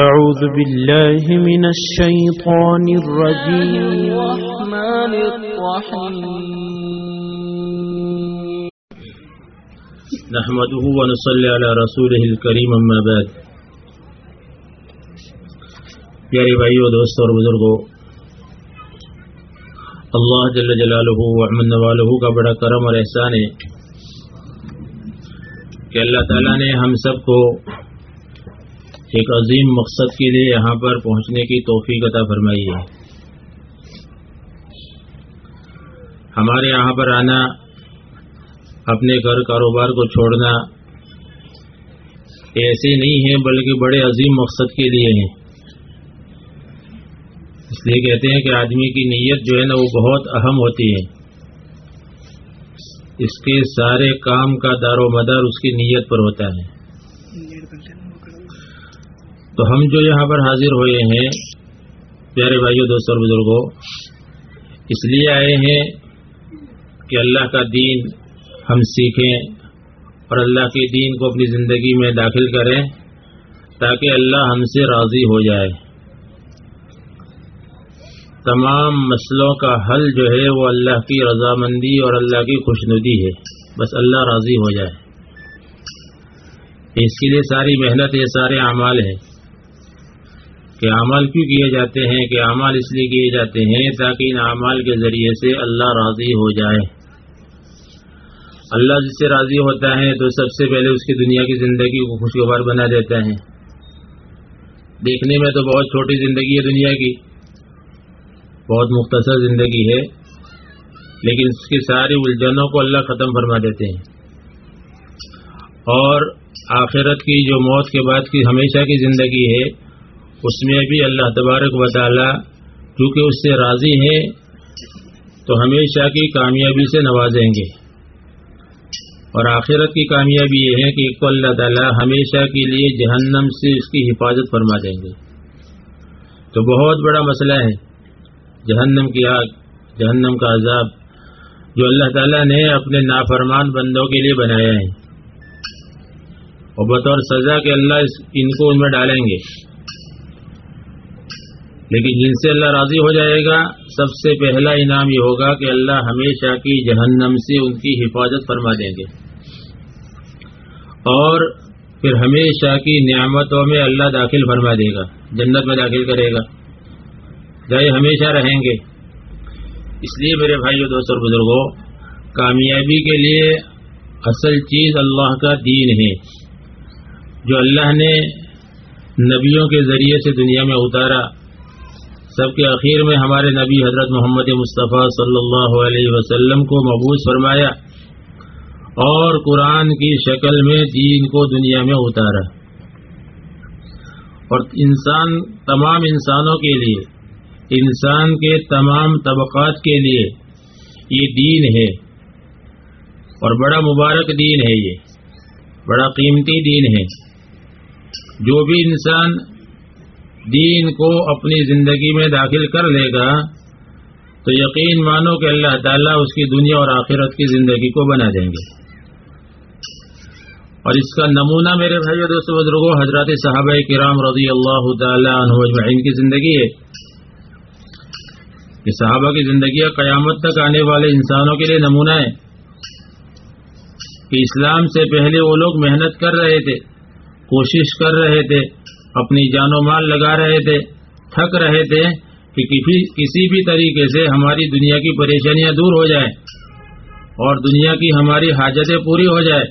أعوذ بالله من الشيطان الرجيم. الرحمن الرحيم نحمده ونصلي على رسوله الكريم اما بعد. پیارے بھائیو دوستوں اور بزرگوں اللہ جل جلالہ ومن والہ کا بڑا کرم اور احسان ہے کہ اللہ تعالیٰ نے ہم سب کو ایک عظیم مقصد کے لیے یہاں پر پہنچنے کی توفیق عطا فرمائی ہے۔ ہمارے یہاں پر آنا، اپنے گھر کاروبار کو چھوڑنا ایسے نہیں ہے، بلکہ بڑے عظیم مقصد کے لیے ہیں اس لیے کہتے ہیں کہ آدمی کی نیت جو ہے نا، وہ بہت اہم ہوتی ہے۔ اس کے سارے کام کا دار و مدار اس کی نیت پر ہوتا ہے۔ تو ہم جو یہاں پر حاضر ہوئے ہیں، پیارے بھائیوں دوستوں اور بزرگوں اس لیے آئے ہیں کہ اللہ کا دین ہم سیکھیں اور اللہ کے دین کو اپنی زندگی میں داخل کریں تاکہ اللہ ہم سے راضی ہو جائے۔ تمام مسئلوں کا حل جو ہے وہ اللہ کی رضامندی اور اللہ کی خوشنودی ہے۔ بس اللہ راضی ہو جائے۔ اس کے لیے ساری محنت، یہ سارے اعمال ہیں۔ کہ اعمال کیوں کیے جاتے ہیں کہ اعمال اس لیے کیے جاتے ہیں تاکہ ان اعمال کے ذریعے سے اللہ راضی ہو جائے۔ اللہ جس سے راضی ہوتا ہے تو سب سے پہلے اس کی دنیا کی زندگی کو خوشگوار بنا دیتا ہے۔ دیکھنے میں تو بہت چھوٹی زندگی ہے دنیا کی، بہت مختصر زندگی ہے، لیکن اس کی ساری الجھنوں کو اللہ ختم فرما دیتے ہیں۔ اور آخرت کی جو موت کے بعد کی ہمیشہ کی زندگی ہے اس میں بھی اللہ تبارک و تعالی کیونکہ اس سے راضی ہے تو ہمیشہ کی کامیابی سے نوازیں گے۔ اور آخرت کی کامیابی یہ ہے کہ ایک اللہ تعالیٰ ہمیشہ کے لیے جہنم سے اس کی حفاظت فرما دیں گے۔ تو بہت بڑا مسئلہ ہے، جہنم کی آگ، جہنم کا عذاب جو اللہ تعالیٰ نے اپنے نافرمان بندوں کے لیے بنایا ہے۔ اور بطور سزا کہ اللہ ان کو ان میں ڈالیں گے۔ لیکن جن سے اللہ راضی ہو جائے گا، سب سے پہلا انعام یہ ہوگا کہ اللہ ہمیشہ کی جہنم سے ان کی حفاظت فرما دیں گے۔ اور پھر ہمیشہ کی نعمتوں میں اللہ داخل فرما دے گا، جنت میں داخل کرے گا۔ جائے ہمیشہ رہیں گے۔ اس لیے میرے بھائی دوست اور بزرگوں کامیابی کے لیے اصل چیز اللہ کا دین ہے۔ جو اللہ نے نبیوں کے ذریعے سے دنیا میں اتارا سب کے اخیر میں ہمارے نبی حضرت محمد مصطفیٰ صلی اللہ علیہ وسلم کو مبوض فرمایا اور قرآن کی شکل میں دین کو دنیا میں اتارا۔ اور انسان، تمام انسانوں کے لیے، انسان کے تمام طبقات کے لیے یہ دین ہے۔ اور بڑا مبارک دین ہے یہ، بڑا قیمتی دین ہے۔ جو بھی انسان دین کو اپنی زندگی میں داخل کر لے گا، تو یقین مانو کہ اللہ تعالیٰ اس کی دنیا اور آخرت کی زندگی کو بنا دیں گے۔ اور اس کا نمونہ میرے بھائی دوست بزرگوں حضرات صحابہ کرام رضی اللہ تعالیٰ عنہ اجمعین کی زندگی ہے۔ یہ صحابہ کی زندگی قیامت تک آنے والے انسانوں کے لیے نمونہ ہے۔ کہ اسلام سے پہلے وہ لوگ محنت کر رہے تھے، کوشش کر رہے تھے۔ اپنی جان و مال لگا رہے تھے، تھک رہے تھے کہ کسی بھی طریقے سے ہماری دنیا کی پریشانیاں دور ہو جائیں اور دنیا کی ہماری حاجتیں پوری ہو جائے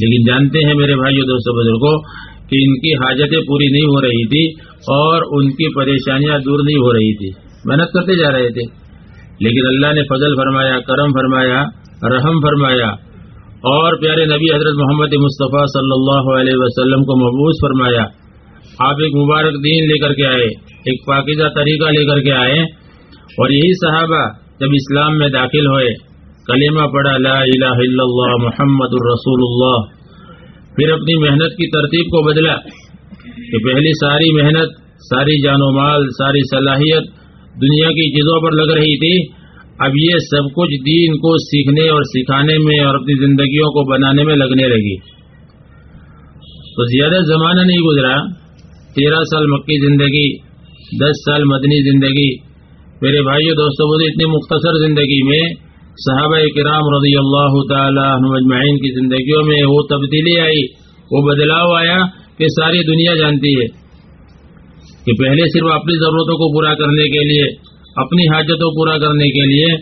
لیکن جانتے ہیں میرے بھائیو دوستوں بزرگوں کہ ان کی حاجتیں پوری نہیں ہو رہی تھی اور ان کی پریشانیاں دور نہیں ہو رہی تھی۔ محنت کرتے جا رہے تھے۔ لیکن اللہ نے فضل فرمایا، کرم فرمایا، رحم فرمایا۔ اور پیارے نبی حضرت محمد مصطفیٰ صلی اللہ علیہ وسلم کو محبوظ فرمایا، آپ ایک مبارک دین لے کر کے آئے، ایک پاکیزہ طریقہ لے کر کے آئے۔ اور یہی صحابہ جب اسلام میں داخل ہوئے، کلمہ پڑھا، لا الہ الا اللہ، محمد الرسول اللہ پھر اپنی محنت کی ترتیب کو بدلا کہ پہلی ساری محنت، ساری جان و مال، ساری صلاحیت دنیا کی چیزوں پر لگ رہی تھی۔ اب یہ سب کچھ دین کو سیکھنے اور سکھانے میں اور اپنی زندگیوں کو بنانے میں لگنے لگی۔ تو زیادہ زمانہ نہیں گزرا۔ تیرہ سال مکی زندگی، دس سال مدنی زندگی۔ میرے بھائیوں دوستوں بولے اتنی مختصر زندگی میں صحابہ کرام رضی اللہ تعالیٰ عنہ اجمعین کی زندگیوں میں وہ تبدیلی آئی، وہ بدلاؤ آیا کہ ساری دنیا جانتی ہے کہ پہلے صرف اپنی ضرورتوں کو پورا کرنے کے لیے اپنی حاجتوں پورا کرنے کے لیے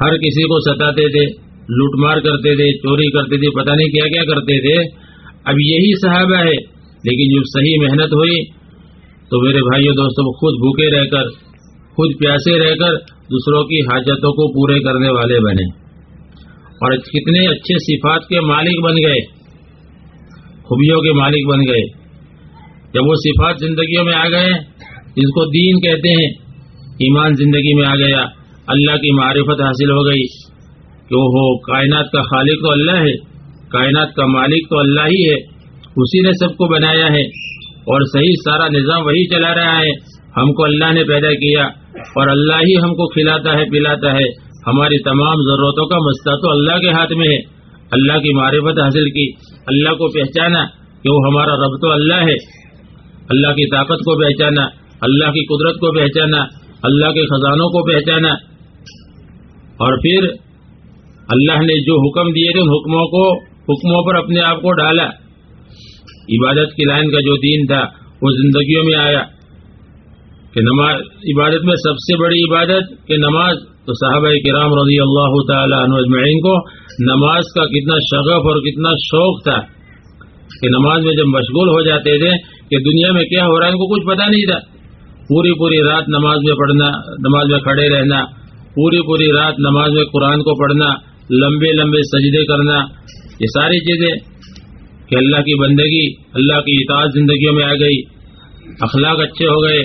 ہر کسی کو ستاتے تھے، لوٹ مار کرتے تھے، چوری کرتے تھے، پتہ نہیں کیا کیا کرتے تھے۔ اب یہی صحابہ ہے، لیکن جب صحیح محنت ہوئی تو میرے بھائیوں دوستوں خود بھوکے رہ کر، خود پیاسے رہ کر دوسروں کی حاجتوں کو پورے کرنے والے بنے۔ اور کتنے اچھے صفات کے مالک بن گئے، خوبیوں کے مالک بن گئے۔ جب وہ صفات زندگیوں میں آ گئے، جس کو دین کہتے ہیں ایمان زندگی میں آ گیا، اللہ کی معرفت حاصل ہو گئی۔ کہ وہ کائنات کا خالق تو اللہ ہے، کائنات کا مالک تو اللہ ہی ہے۔ اسی نے سب کو بنایا ہے اور صحیح سارا نظام وہی چلا رہا ہے۔ ہم کو اللہ نے پیدا کیا اور اللہ ہی ہم کو کھلاتا ہے، پلاتا ہے۔ ہماری تمام ضرورتوں کا مسئلہ تو اللہ کے ہاتھ میں ہے۔ اللہ کی معرفت حاصل کی، اللہ کو پہچانا۔ کہ وہ ہمارا رب تو اللہ ہے۔ اللہ کی طاقت کو پہچانا، اللہ کی قدرت کو پہچانا۔ اللہ کے خزانوں کو پہچانا۔ اور پھر اللہ نے جو حکم دیے تھے ان حکموں کو، حکموں پر اپنے آپ کو ڈالا۔ عبادت کی لائن کا جو دین تھا، وہ زندگیوں میں آیا۔ کہ نماز، عبادت میں سب سے بڑی عبادت کہ نماز۔ تو صحابہ کرام رضی اللہ تعالی عنہ اجمعین کو نماز کا کتنا شغف اور کتنا شوق تھا۔ کہ نماز میں جب مشغول ہو جاتے تھے کہ دنیا میں کیا ہو رہا ہے، ان کو کچھ پتا نہیں تھا۔ پوری پوری رات نماز میں پڑھنا، نماز میں کھڑے رہنا، پوری پوری رات نماز میں قرآن کو پڑھنا، لمبے لمبے سجدے کرنا، یہ ساری چیزیں کہ اللہ کی بندگی، اللہ کی اطاعت زندگیوں میں آ گئی، اخلاق اچھے ہو گئے،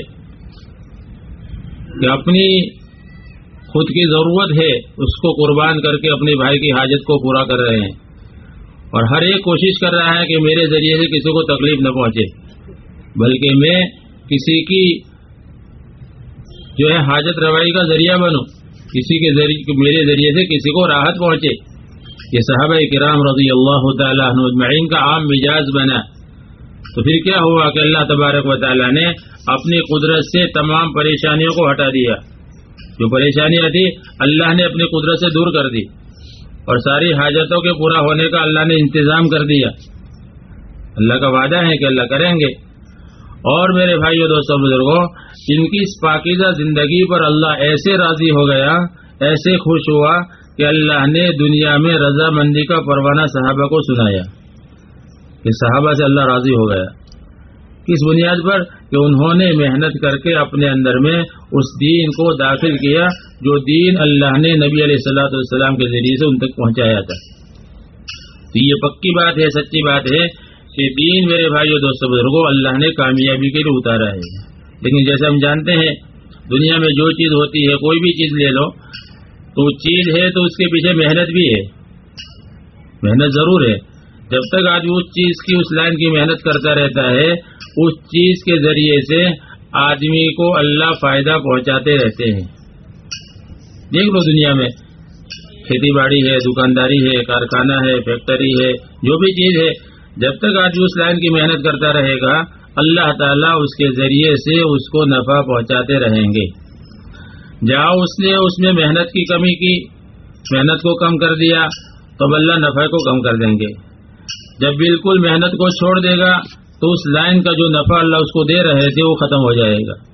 کہ اپنی خود کی ضرورت ہے، اس کو قربان کر کے اپنے بھائی کی حاجت کو پورا کر رہے ہیں۔ اور ہر ایک کوشش کر رہا ہے کہ میرے ذریعے سے کسی کو تکلیف نہ پہنچے، بلکہ میں کسی کی جو ہے حاجت روائی کا ذریعہ بنوں کسی کے ذریعے، میرے ذریعے سے کسی کو راحت پہنچے۔ یہ صحابہ کرام رضی اللہ تعالیٰ اجمعین کا عام مزاج بنا۔ تو پھر کیا ہوا کہ اللہ تبارک و تعالیٰ نے اپنی قدرت سے تمام پریشانیوں کو ہٹا دیا۔ جو پریشانیاں تھی اللہ نے اپنی قدرت سے دور کر دی۔ اور ساری حاجتوں کے پورا ہونے کا اللہ نے انتظام کر دیا۔ اللہ کا وعدہ ہے کہ اللہ کریں گے۔ اور میرے بھائیو دوستوں بزرگوں ان کی اس پاکیزہ زندگی پر اللہ ایسے راضی ہو گیا، ایسے خوش ہوا کہ اللہ نے دنیا میں رضامندی کا پروانہ صحابہ کو سنایا۔ کہ صحابہ سے اللہ راضی ہو گیا۔ کس بنیاد پر کہ انہوں نے محنت کر کے اپنے اندر میں اس دین کو داخل کیا، جو دین اللہ نے نبی علیہ السلاۃ والسلام کے ذریعے سے ان تک پہنچایا تھا۔ تو یہ پکی بات ہے، سچی بات ہے کہ دین میرے بھائی اور دوستوں بزرگوں اللہ نے کامیابی کے لیے اتارا ہے۔ لیکن جیسے ہم جانتے ہیں، دنیا میں جو چیز ہوتی ہے، کوئی بھی چیز لے لو، تو چیز ہے تو اس کے پیچھے محنت بھی ہے۔ محنت ضرور ہے۔ جب تک آدمی اس چیز کی، اس لائن کی محنت کرتا رہتا ہے، اس چیز کے ذریعے سے آدمی کو اللہ فائدہ پہنچاتے رہتے ہیں۔ دیکھ لو دنیا میں۔ کھیتی باڑی ہے، دکانداری ہے، کارخانہ ہے، فیکٹری ہے، جو بھی چیز ہے جب تک آدمی اس لائن کی محنت کرتا رہے گا، اللہ تعالیٰ اس کے ذریعے سے اس کو نفع پہنچاتے رہیں گے۔ جہاں اس نے اس میں محنت کی کمی کی، محنت کو کم کر دیا، تو اللہ نفع کو کم کر دیں گے۔ جب بالکل محنت کو چھوڑ دے گا، تو اس لائن کا جو نفع اللہ اس کو دے رہے تھے، وہ ختم ہو جائے گا۔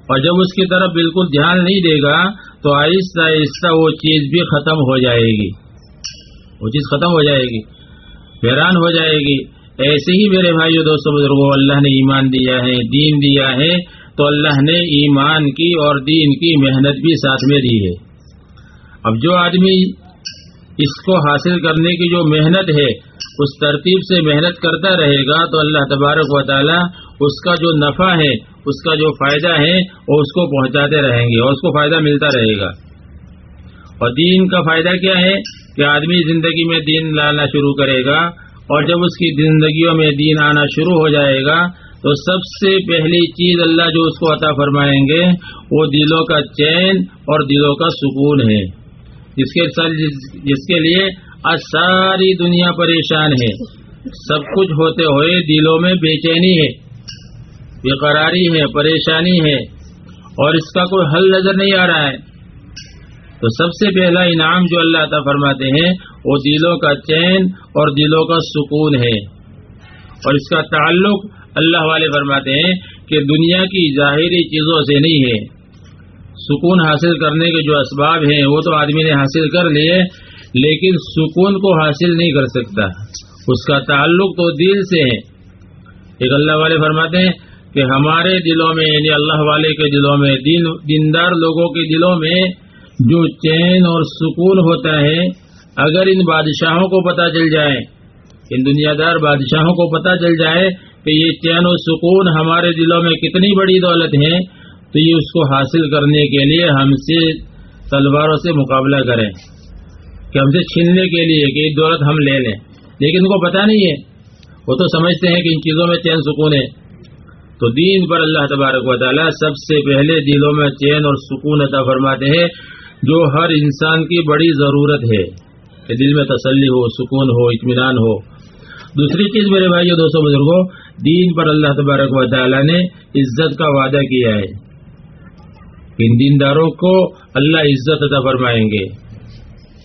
اور جب اس کی طرف بالکل دھیان نہیں دے گا، تو آہستہ آہستہ وہ چیز بھی ختم ہو جائے گی۔ وہ چیز ختم ہو جائے گی۔ حیران ہو جائے گی۔ ایسے ہی میرے بھائی دوستوں بزرگوں اللہ نے ایمان دیا ہے، دین دیا ہے، تو اللہ نے ایمان کی اور دین کی محنت بھی ساتھ میں دی ہے۔ اب جو آدمی اس کو حاصل کرنے کی جو محنت ہے، اس ترتیب سے محنت کرتا رہے گا، تو اللہ تبارک و تعالی اس کا جو نفع ہے، اس کا جو فائدہ ہے، وہ اس کو پہنچاتے رہیں گے اور اس کو فائدہ ملتا رہے گا۔ اور دین کا فائدہ کیا ہے؟ کہ آدمی زندگی میں دین لانا شروع کرے گا اور جب اس کی زندگیوں میں دین آنا شروع ہو جائے گا تو سب سے پہلی چیز اللہ جو اس کو عطا فرمائیں گے وہ دلوں کا چین اور دلوں کا سکون ہے۔ جس کے جس کے لیے آج ساری دنیا پریشان ہے۔ سب کچھ ہوتے ہوئے دلوں میں بے چینی ہے، بے قراری ہے، پریشانی ہے اور اس کا کوئی حل نظر نہیں آ رہا ہے۔ تو سب سے پہلا انعام جو اللہ عطا فرماتے ہیں، وہ دلوں کا چین اور دلوں کا سکون ہے۔ اور اس کا تعلق اللہ والے فرماتے ہیں کہ دنیا کی ظاہری چیزوں سے نہیں ہے۔ سکون حاصل کرنے کے جو اسباب ہیں، وہ تو آدمی نے حاصل کر لیے، لیکن سکون کو حاصل نہیں کر سکتا۔ اس کا تعلق تو دل سے ہے۔ ایک اللہ والے فرماتے ہیں کہ ہمارے دلوں میں یعنی اللہ والے کے دلوں میں، دین دیندار لوگوں کے دلوں میں جو چین اور سکون ہوتا ہے، اگر ان بادشاہوں کو پتہ چل جائے، ان دنیا دار بادشاہوں کو پتہ چل جائے کہ یہ چین و سکون ہمارے دلوں میں کتنی بڑی دولت ہے، تو یہ اس کو حاصل کرنے کے لیے ہم سے تلواروں سے مقابلہ کریں کہ ہم سے چھیننے کے لیے کہ یہ دولت ہم لے لیں۔ لیکن ان کو پتہ نہیں ہے۔ وہ تو سمجھتے ہیں کہ ان چیزوں میں چین سکون ہے۔ تو دین پر اللہ تبارک و تعالیٰ سب سے پہلے دلوں میں چین اور سکون عطا فرماتے ہیں۔ جو ہر انسان کی بڑی ضرورت ہے، کہ دل میں تسلی ہو، سکون ہو، اطمینان ہو۔ دوسری چیز میرے بھائی دوستوں بزرگوں دین پر اللہ تبارک و تعالیٰ نے عزت کا وعدہ کیا ہے۔ ان دینداروں کو اللہ عزت عطا فرمائیں گے۔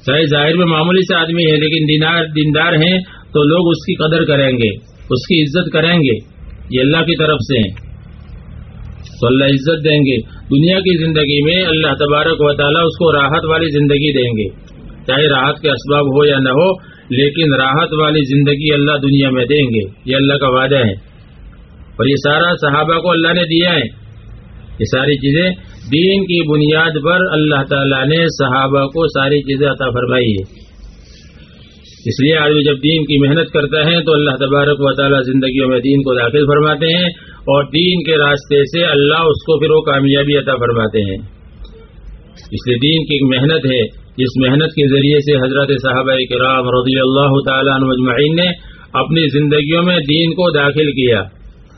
چاہے ظاہر میں معمولی سے آدمی ہے، لیکن دینار، دیندار ہیں، تو لوگ اس کی قدر کریں گے، اس کی عزت کریں گے۔ یہ اللہ کی طرف سے ہیں۔ تو اللہ عزت دیں گے۔ دنیا کی زندگی میں اللہ تبارک و تعالیٰ اس کو راحت والی زندگی دیں گے۔ چاہے راحت کے اسباب ہو یا نہ ہو، لیکن راحت والی زندگی اللہ دنیا میں دیں گے۔ یہ اللہ کا وعدہ ہے۔ اور یہ سارا صحابہ کو اللہ نے دیا ہے۔ یہ ساری چیزیں دین کی بنیاد پر اللہ تعالیٰ نے صحابہ کو ساری چیزیں عطا فرمائی ہے اس لیے آدمی جب دین کی محنت کرتا ہے تو اللہ تبارک و تعالیٰ زندگیوں میں دین کو داخل فرماتے ہیں اور دین کے راستے سے اللہ اس کو پھر وہ کامیابی عطا فرماتے ہیں۔ اس لیے دین کی ایک محنت ہے۔ جس محنت کے ذریعے سے حضرت صحابہ کرام رضی اللہ تعالیٰ مجمعین نے اپنی زندگیوں میں دین کو داخل کیا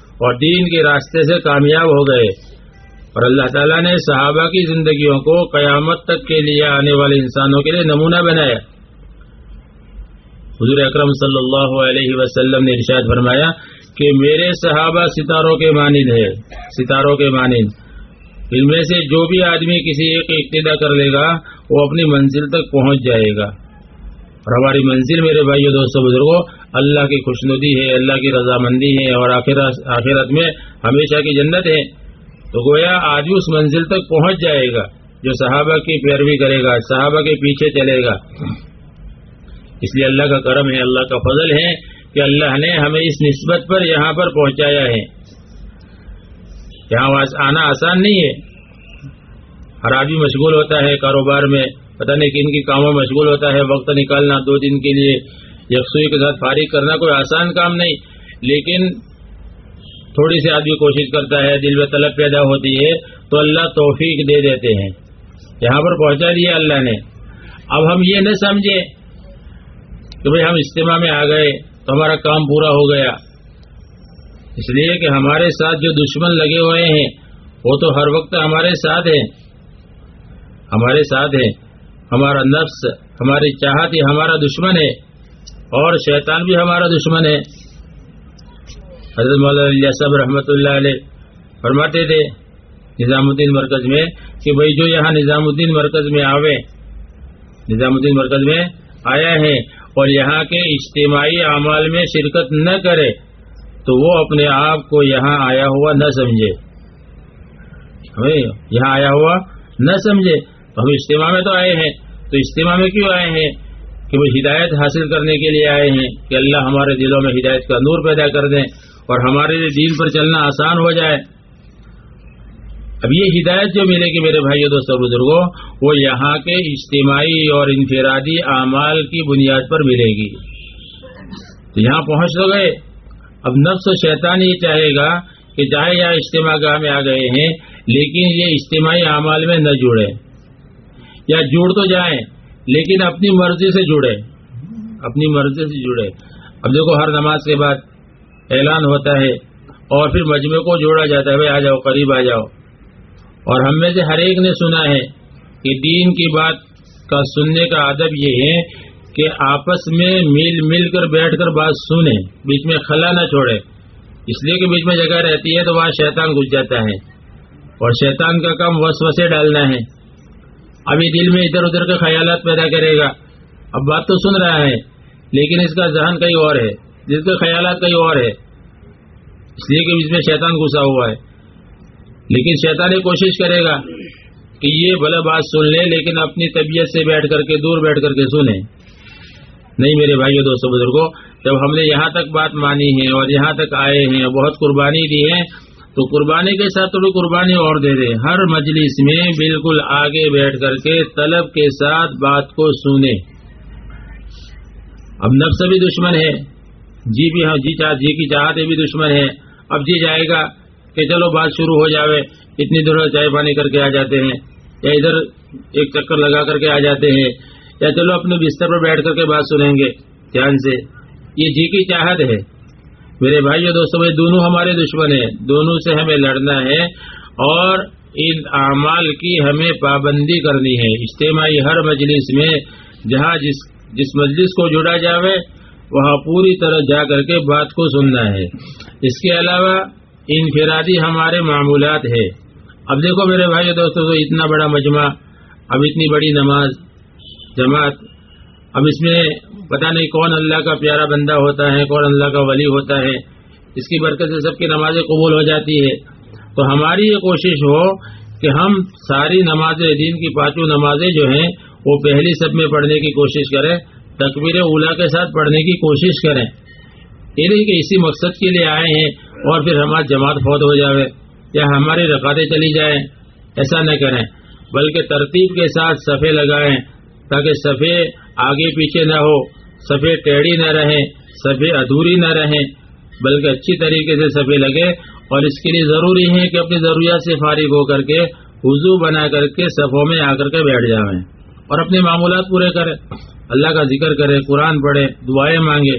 اور دین کے راستے سے کامیاب ہو گئے۔ اور اللہ تعالیٰ نے صحابہ کی زندگیوں کو قیامت تک کے لیے آنے والے انسانوں کے لیے نمونہ بنایا۔ حضور اکرم صلی اللہ علیہ وسلم نے ارشاد فرمایا کہ میرے صحابہ ستاروں کے مانند ہے، ستاروں کے مانند۔ ان میں سے جو بھی آدمی کسی ایک ابتدا کر لے گا، وہ اپنی منزل تک پہنچ جائے گا۔ اور ہماری منزل میرے بھائی دوستوں بزرگوں اللہ کی خوشنودی ہے، اللہ کی رضامندی ہے اور آخرت میں ہمیشہ کی جنت ہے۔ تو گویا آج اس منزل تک پہنچ جائے گا جو صحابہ کی پیروی کرے گا، صحابہ کے پیچھے چلے گا۔ اس لیے اللہ کا کرم ہے، اللہ کا فضل ہے کہ اللہ نے ہمیں اس نسبت پر یہاں پر پہنچایا ہے۔ یہاں آنا آسان نہیں ہے۔ ہر آدمی مشغول ہوتا ہے کاروبار میں، پتہ نہیں کن کی کاموں میں مشغول ہوتا ہے، وقت نکالنا، دو دن کے لیے یکسوئی کے ساتھ فارغ کرنا کوئی آسان کام نہیں۔ لیکن تھوڑی سی آدمی کوشش کرتا ہے، دل میں طلب پیدا ہوتی ہے، تو اللہ توفیق دے دیتے ہیں۔ یہاں پر پہنچا دیا اللہ نے۔ اب ہم یہ نہ سمجھے کہ بھائی ہم اجتماع میں آ گئے تو ہمارا کام پورا ہو گیا۔ اس لیے کہ ہمارے ساتھ جو دشمن لگے ہوئے ہیں، وہ تو ہر وقت ہمارے ساتھ ہیں۔ ہمارے ساتھ ہیں۔ ہمارا نفس، ہماری چاہت یہ ہمارا دشمن ہے۔ اور شیطان بھی ہمارا دشمن ہے۔ حضرت مولانا صاحب رحمۃ اللہ علیہ فرماتے تھے نظام الدین مرکز میں کہ بھائی جو یہاں نظام الدین مرکز میں آوے، نظام الدین مرکز میں آیا ہے اور یہاں کے اجتماعی اعمال میں شرکت نہ کرے تو وہ اپنے آپ کو یہاں آیا ہوا نہ سمجھے۔ یہاں آیا ہوا نہ سمجھے۔ تو ہم اجتماع میں تو آئے ہیں۔ تو اجتماع میں کیوں آئے ہیں؟ کہ وہ ہدایت حاصل کرنے کے لیے آئے ہیں۔ کہ اللہ ہمارے دلوں میں ہدایت کا نور پیدا کر دیں اور ہمارے لیے دین پر چلنا آسان ہو جائے۔ اب یہ ہدایت جو ملے گی میرے بھائی دوستوں بزرگوں وہ یہاں کے اجتماعی اور انفرادی اعمال کی بنیاد پر ملے گی۔ تو یہاں پہنچ تو گئے۔ اب نفس و شیطان یہ چاہے گا کہ چاہے یہاں اجتماع گاہ میں آ گئے ہیں، لیکن یہ اجتماعی اعمال میں نہ جڑے۔ یا جڑ تو جائیں، لیکن اپنی مرضی سے جڑے۔ اپنی مرضی سے جڑے۔ اب دیکھو، ہر نماز کے بعد اعلان ہوتا ہے اور پھر مجمع کو جوڑا جاتا ہے، بھائی آ جاؤ، قریب آ جاؤ۔ اور ہم میں سے ہر ایک نے سنا ہے کہ دین کی بات کا سننے کا ادب یہ ہے کہ آپس میں مل مل کر بیٹھ کر بات سنیں، بیچ میں خلا نہ چھوڑے اس لیے کہ بیچ میں جگہ رہتی ہے تو وہاں شیطان گھس جاتا ہے۔ اور شیطان کا کام وسوسے ڈالنا ہے۔ ابھی دل میں ادھر ادھر کے خیالات پیدا کرے گا۔ اب بات تو سن رہا ہے، لیکن اس کا ذہن کہیں اور ہے۔ جس کے خیالات کہیں اور ہے۔ اس لیے کہ اس میں شیطان گھسا ہوا ہے۔ لیکن شیطان یہ کوشش کرے گا کہ یہ بھلے بات سن لے، لیکن اپنی طبیعت سے بیٹھ کر کے، دور بیٹھ کر کے سنیں۔ نہیں میرے بھائیو دوستوں بزرگوں جب ہم نے یہاں تک بات مانی ہے اور یہاں تک آئے ہیں، بہت قربانی دی ہے، تو قربانی کے ساتھ تھوڑی قربانی اور دے دے ہر مجلس میں بالکل آگے بیٹھ کر کے طلب کے ساتھ بات کو سنے اب نفس بھی دشمن ہے۔ جی بھی ہاں جی چاہ جی کی چاہتے بھی دشمن ہے۔ اب جی جائے گا۔ کہ چلو بات شروع ہو جاوے، اتنی دور چائے پانی کر کے آ جاتے ہیں، یا ادھر ایک چکر لگا کر کے آ جاتے ہیں، یا چلو اپنے بستر پر بیٹھ کر کے بات سنیں گے، دھیان سے۔ یہ جی کی چاہت ہے۔ میرے بھائی اور دوستوں میں دونوں ہمارے دشمن ہیں۔ دونوں سے ہمیں لڑنا ہے اور ان اعمال کی ہمیں پابندی کرنی ہے۔ اجتماعی ہر مجلس میں جہاں جس جس مجلس کو جڑا جاوے، وہاں پوری طرح جا کر کے بات کو سننا ہے۔ اس کے علاوہ انفرادی ہمارے معمولات ہے اب دیکھو میرے بھائی دوستوں تو اتنا بڑا مجمع، اب اتنی بڑی نماز، جماعت، اب اس میں پتہ نہیں کون اللہ کا پیارا بندہ ہوتا ہے، کون اللہ کا ولی ہوتا ہے۔ اس کی برکت سے سب کی نمازیں قبول ہو جاتی ہے تو ہماری یہ کوشش ہو کہ ہم ساری نماز دین کی پانچوں نمازیں جو ہیں، وہ پہلی سب میں پڑھنے کی کوشش کریں، تکبیر اولا کے ساتھ پڑھنے کی کوشش کریں۔ یہ نہیں کہ اسی مقصد کے لیے آئے ہیں اور پھر ہماری جماعت فوت ہو جاوے، یا ہماری رقاتیں چلی جائیں، ایسا نہ کریں، بلکہ ترتیب کے ساتھ صفے لگائیں تاکہ صفے آگے پیچھے نہ ہو سفید ٹیڑھی نہ رہے سفید ادھوری نہ رہیں، بلکہ اچھی طریقے سے سفید لگے اور اس کے لیے ضروری ہے کہ اپنی ضروریات سے فارغ ہو کر کے وضو بنا کر کے صفوں میں آ کر کے بیٹھ جائیں اور اپنے معمولات پورے کرے اللہ کا ذکر کرے قرآن پڑھے دعائیں مانگے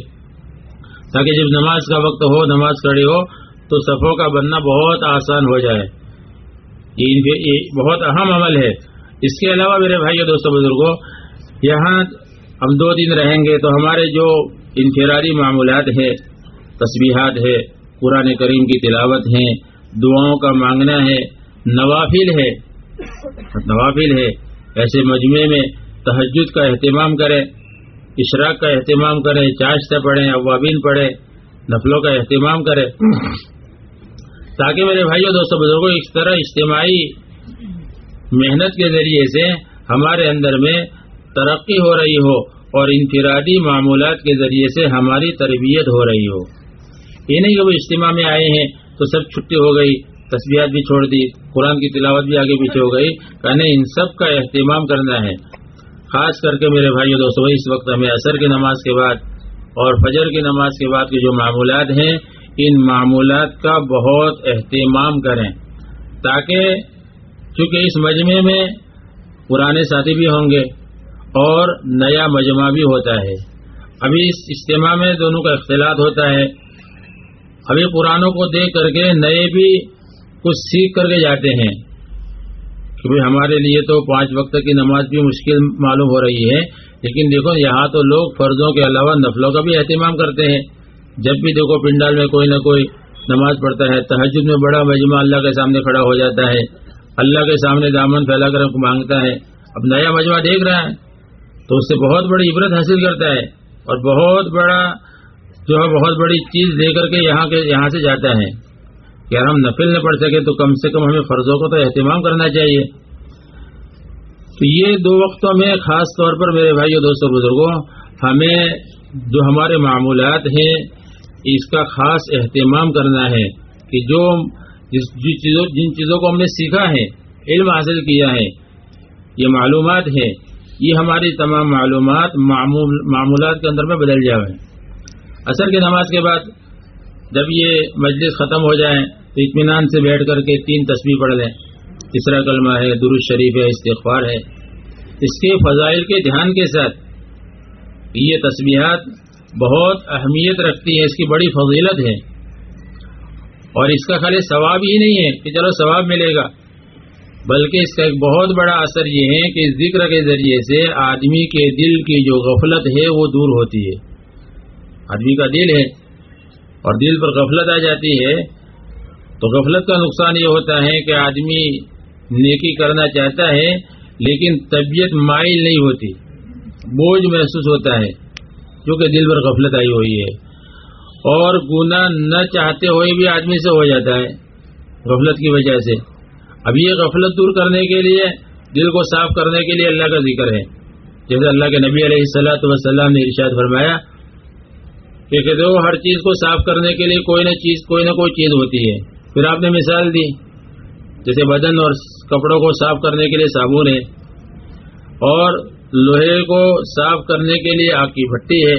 تاکہ جب نماز کا وقت ہو، نماز کھڑی ہو، تو صفوں کا بننا بہت آسان ہو جائے۔ یہ بہت اہم عمل ہے۔ اس کے علاوہ میرے بھائی دوستوں بزرگوں یہاں ہم دو دن رہیں گے تو ہمارے جو انفرادی معمولات ہے تصویحات ہے قرآن کریم کی تلاوت ہے دعاؤں کا مانگنا ہے، نوافل ہے۔ نوافل ہے۔ ایسے مجمعے میں تہجد کا اہتمام کریں۔ اشراق کا اہتمام کریں چاشتہ پڑھیں، اوابین پڑھیں، نفلوں کا اہتمام کریں۔ تاکہ میرے بھائیوں دوستوں بزرگوں اس طرح اجتماعی محنت کے ذریعے سے ہمارے اندر میں ترقی ہو رہی ہو اور انفرادی معمولات کے ذریعے سے ہماری تربیت ہو رہی ہو۔ یہ نہیں کہ وہ اجتماع میں آئے ہیں تو سب چھٹی ہو گئی تصویرات بھی چھوڑ دی، قرآن کی تلاوت بھی آگے پیچھے ہو گئی۔ کہنے ان سب کا اہتمام کرنا ہے۔ خاص کر کے میرے بھائی دوستوں اس وقت ہمیں اثر کی نماز کے بعد اور فجر کی نماز کے بعد کے جو معمولات ہیں، ان معمولات کا بہت اہتمام کریں۔ تاکہ چونکہ اس مجمع میں پرانے ساتھی بھی ہوں گے اور نیا مجمع بھی ہوتا ہے۔ ابھی اس اجتماع میں دونوں کا اختلاط ہوتا ہے۔ ابھی پرانوں کو دیکھ کر کے نئے بھی کچھ سیکھ کر کے جاتے ہیں۔ کہ ہمارے لیے تو پانچ وقت کی نماز بھی مشکل معلوم ہو رہی ہے، لیکن دیکھو یہاں تو لوگ فرضوں کے علاوہ نفلوں کا بھی اہتمام کرتے ہیں۔ جب بھی دیکھو پنڈال میں کوئی نہ کوئی نماز پڑھتا ہے تحجد میں بڑا مجمع اللہ کے سامنے کھڑا ہو جاتا ہے۔ اللہ کے سامنے دامن پھیلا کر مانگتا ہے۔ اب نیا مجمع دیکھ رہا ہے تو اس سے بہت بڑی عبرت حاصل کرتا ہے اور بہت بڑا جو ہے، بہت بڑی چیز لے کر کے یہاں کے، یہاں سے جاتا ہے۔ کہ اگر ہم نفل نہ پڑھ سکے تو کم سے کم ہمیں فرضوں کو تو اہتمام کرنا چاہیے۔ تو یہ دو وقتوں میں خاص طور پر میرے بھائی اور دوستوں بزرگوں ہمیں جو ہمارے معمولات ہیں، اس کا خاص اہتمام کرنا ہے کہ جو جن چیزوں کو ہم نے سیکھا ہے، علم حاصل کیا ہے، یہ معلومات ہیں۔ یہ ہماری تمام معلومات معمولات کے اندر میں بدل جائے اثر کی نماز کے بعد جب یہ مجلس ختم ہو جائے تو اطمینان سے بیٹھ کر کے تین تصویر پڑھ لیں۔ تیسرا کلمہ ہے درست شریف ہے، استغفار ہے۔ اس کے فضائل کے دھیان کے ساتھ یہ تصویرات بہت اہمیت رکھتی ہے اس کی بڑی فضیلت ہے اور اس کا خالی ثواب ہی نہیں ہے کہ چلو ثواب ملے گا، بلکہ اس کا ایک بہت بڑا اثر یہ ہے کہ اس ذکر کے ذریعے سے آدمی کے دل کی جو غفلت ہے وہ دور ہوتی ہے۔ آدمی کا دل ہے اور دل پر غفلت آ جاتی ہے۔ تو غفلت کا نقصان یہ ہوتا ہے کہ آدمی نیکی کرنا چاہتا ہے، لیکن طبیعت مائل نہیں ہوتی، بوجھ محسوس ہوتا ہے، کیونکہ دل پر غفلت آئی ہوئی ہے۔ اور گناہ نہ چاہتے ہوئے بھی آدمی سے ہو جاتا ہے، غفلت کی وجہ سے۔ اب یہ غفلت دور کرنے کے لیے، دل کو صاف کرنے کے لیے اللہ کا ذکر ہے۔ جیسے اللہ کے نبی علیہ السلاۃ وسلم نے ارشاد فرمایا کہ کہتے ہو ہر چیز کو صاف کرنے کے لیے کوئی نہ چیز، کوئی نہ کوئی چیز ہوتی ہے۔ پھر آپ نے مثال دی، جیسے بدن اور کپڑوں کو صاف کرنے کے لیے صابن ہے، اور لوہے کو صاف کرنے کے لیے آگ کی بھٹی ہے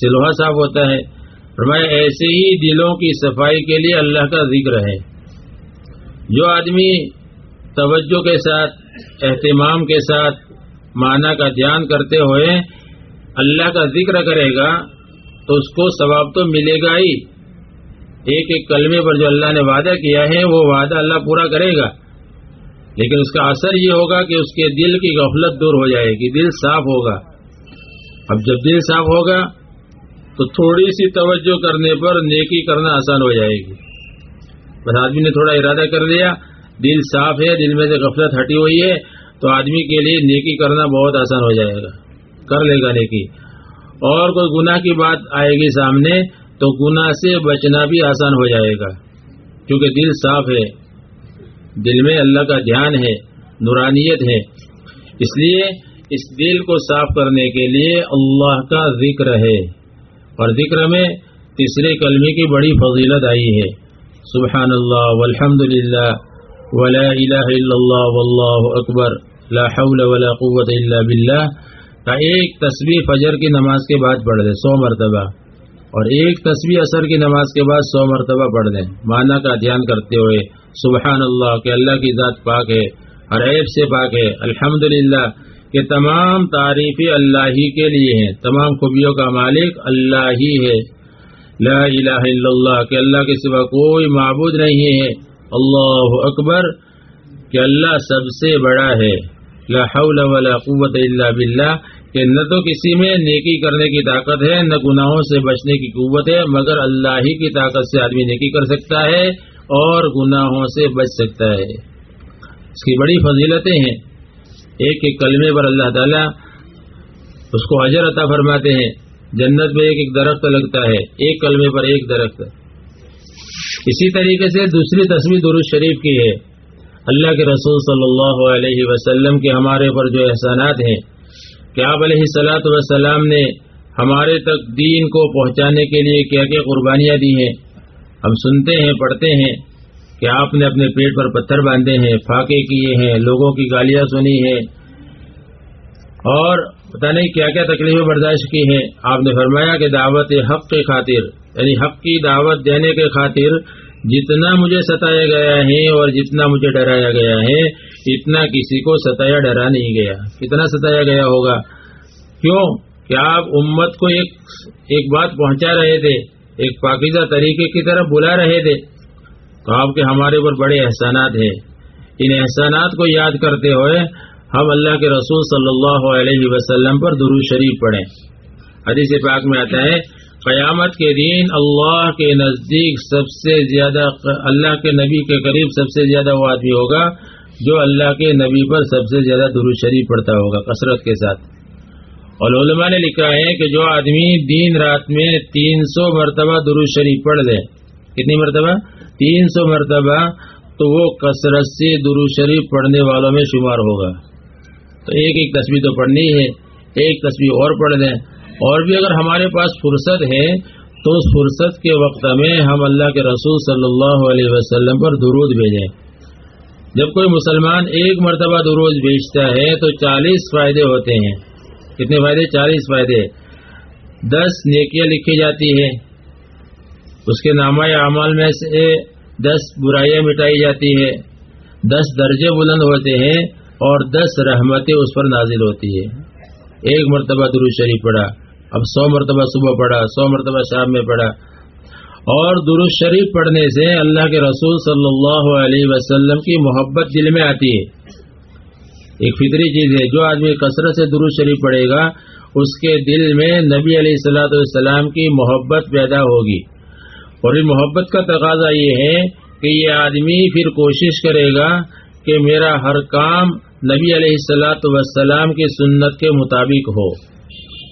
سے لوہا صاف ہوتا ہے۔ فرمایا، ایسے ہی دلوں کی صفائی کے لیے اللہ کا ذکر ہے۔ جو آدمی توجہ کے ساتھ، اہتمام کے ساتھ معنی کا دھیان کرتے ہوئے اللہ کا ذکر کرے گا، تو اس کو ثواب تو ملے گا ہی۔ ایک ایک کلمے پر جو اللہ نے وعدہ کیا ہے، وہ وعدہ اللہ پورا کرے گا۔ لیکن اس کا اثر یہ ہوگا کہ اس کے دل کی غفلت دور ہو جائے گی، دل صاف ہوگا۔ اب جب دل صاف ہوگا، تو تھوڑی سی توجہ کرنے پر نیکی کرنا آسان ہو جائے گی۔ بس آدمی نے تھوڑا ارادہ کر لیا، دل صاف ہے، دل میں سے غفلت ہٹی ہوئی ہے، تو آدمی کے لیے نیکی کرنا بہت آسان ہو جائے گا۔ کر لے گا نیکی۔ اور کوئی گناہ کی بات آئے گی سامنے تو گناہ سے بچنا بھی آسان ہو جائے گا۔ کیونکہ دل صاف ہے، دل میں اللہ کا دھیان ہے، نورانیت ہے۔ اس لیے اس دل کو صاف کرنے کے لیے اللہ کا ذکر ہے۔ اور ذکر میں تیسرے کلمے کی بڑی فضیلت آئی ہے۔ سبحان اللہ والحمد للہ ولا الہ الا اللہ واللہ اکبر، لا حول ولا قوت الا باللہ۔ کا ایک تصویر فجر کی نماز کے بعد پڑھ دے سو مرتبہ۔ اور ایک تصویر اثر کی نماز کے بعد سو مرتبہ پڑھ دیں معنی کا دھیان کرتے ہوئے سبحان اللہ کہ اللہ کی ذات پاک ہے، ہر عیب سے پاک ہے۔ الحمد للہ کہ تمام تعریفی اللہ ہی کے لیے ہیں۔ تمام خوبیوں کا مالک اللہ ہی ہے۔ لا الہ الا اللہ کہ اللہ کے سوا کوئی معبود نہیں ہے۔ اللہ اکبر کہ اللہ سب سے بڑا ہے۔ لا حول ولا قوت الا باللہ۔ کہ نہ تو کسی میں نیکی کرنے کی طاقت ہے، نہ گناہوں سے بچنے کی قوت ہے، مگر اللہ ہی کی طاقت سے آدمی نیکی کر سکتا ہے اور گناہوں سے بچ سکتا ہے۔ اس کی بڑی فضیلتیں ہیں۔ ایک ایک کلمے پر اللہ تعالیٰ اس کو حجر عطا فرماتے ہیں۔ جنت میں ایک ایک درخت لگتا ہے۔ ایک کلمے پر ایک درخت۔ اسی طریقے سے دوسری تصویر درست شریف کی ہے۔ اللہ کے رسول صلی اللہ علیہ وسلم کے ہمارے پر جو احسانات ہیں کہ آپ علیہ سلاۃ وسلام نے ہمارے تک دین کو پہنچانے کے لیے کیا کیا قربانیاں دی ہیں۔ ہم سنتے ہیں، پڑھتے ہیں کہ آپ نے اپنے پیٹ پر پتھر باندھے ہیں فاقے کیے ہیں، لوگوں کی گالیاں سنی ہیں۔ اور پتہ نہیں کیا کیا تکلیفیں برداشت کی ہیں۔ آپ نے فرمایا کہ دعوت حق کے خاطر یعنی حق کی دعوت دینے کے خاطر جتنا مجھے ستایا گیا ہے اور جتنا مجھے ڈرایا گیا ہے، اتنا کسی کو ستایا ڈرا نہیں گیا۔ کتنا ستایا گیا ہوگا۔ کیوں؟ کہ آپ امت کو ایک ایک بات پہنچا رہے تھے؟ ایک پاکیزہ طریقے کی طرف بلا رہے تھے؟ تو آپ کے ہمارے اوپر بڑے احسانات ہیں۔ ان احسانات کو یاد کرتے ہوئے ہم اللہ کے رسول صلی اللہ علیہ وسلم پر درو شریف پڑھیں۔ حدیث پاک میں آتا ہے قیامت کے دن اللہ کے نزدیک سب سے زیادہ اللہ کے نبی کے قریب سب سے زیادہ وہ آدمی ہوگا جو اللہ کے نبی پر سب سے زیادہ درو شریف پڑھتا ہوگا، کثرت کے ساتھ۔ اور علماء نے لکھا ہے کہ جو آدمی دن رات میں تین سو مرتبہ درو شریف پڑھ دے کتنی مرتبہ؟ تین سو مرتبہ تو وہ کثرت سے درو شریف پڑھنے والوں میں شمار ہوگا۔ تو ایک ایک تصویر تو پڑھنی ہے، ایک تصویر اور پڑھ دیں اور بھی اگر ہمارے پاس فرصت ہے، تو اس فرصت کے وقت میں ہم اللہ کے رسول صلی اللہ علیہ وسلم پر درود بھیجیں۔ جب کوئی مسلمان ایک مرتبہ دروز بیچتا ہے، تو چالیس فائدے ہوتے ہیں۔ کتنے فائدے؟ چالیس فائدے۔ دس نیکیاں لکھی جاتی ہے اس کے نامہ اعمال میں سے دس برائیاں مٹائی جاتی ہے دس درجے بلند ہوتے ہیں اور دس رحمتیں اس پر نازل ہوتی ہے ایک مرتبہ درو شریف پڑھا۔ اب سو مرتبہ صبح پڑھا، سو مرتبہ شام میں پڑھا۔ اور درست شریف پڑھنے سے اللہ کے رسول صلی اللہ علیہ وسلم کی محبت دل میں آتی ہے۔ ایک فطری چیز ہے، جو آدمی کثرت سے درست شریف پڑھے گا، اس کے دل میں نبی علیہ السلاۃ والسلام کی محبت پیدا ہوگی۔ اور اس محبت کا تقاضا یہ ہے کہ یہ آدمی پھر کوشش کرے گا کہ میرا ہر کام نبی علیہ السلاۃ وسلام کی سنت کے مطابق ہو۔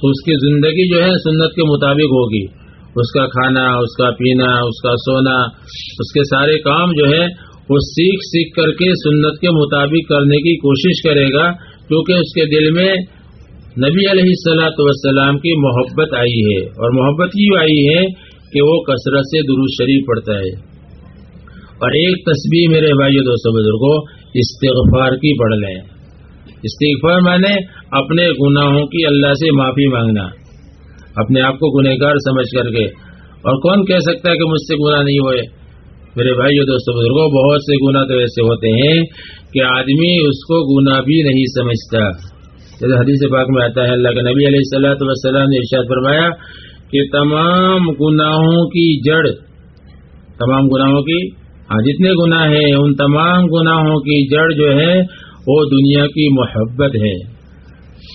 اس کی زندگی جو ہے سنت کے مطابق ہوگی۔ اس کا کھانا، اس کا پینا، اس کا سونا، اس کے سارے کام جو ہے وہ سیکھ سیکھ کر کے سنت کے مطابق کرنے کی کوشش کرے گا، کیونکہ اس کے دل میں نبی علیہ السلاۃ وسلام کی محبت آئی ہے۔ اور محبت یہ آئی ہے کہ وہ کثرت سے درست شریف پڑتا ہے۔ اور ایک تصویر میرے بھائی دوستوں بزرگوں استغفار کی پڑھ لیں۔ استغفار میں نے اپنے گناہوں کی اللہ سے معافی مانگنا۔ اپنے آپ کو گنہ گار سمجھ کر کے۔ اور کون کہہ سکتا ہے کہ مجھ سے گناہ نہیں ہوئے؟ میرے بھائی دوستوں بزرگوں بہت سے گناہ تو ایسے ہوتے ہیں کہ آدمی اس کو گناہ بھی نہیں سمجھتا۔ جیسے حدیث پاک میں آتا ہے، اللہ کے نبی علیہ السلاۃ وسلام نے ارشاد فرمایا کہ تمام گناہوں کی جڑ، تمام گناہوں کی ہاں جتنے گناہ ہیں، ان تمام گناہوں کی جڑ جو ہے وہ دنیا کی محبت ہے۔